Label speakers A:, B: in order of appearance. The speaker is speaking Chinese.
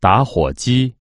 A: 打火机。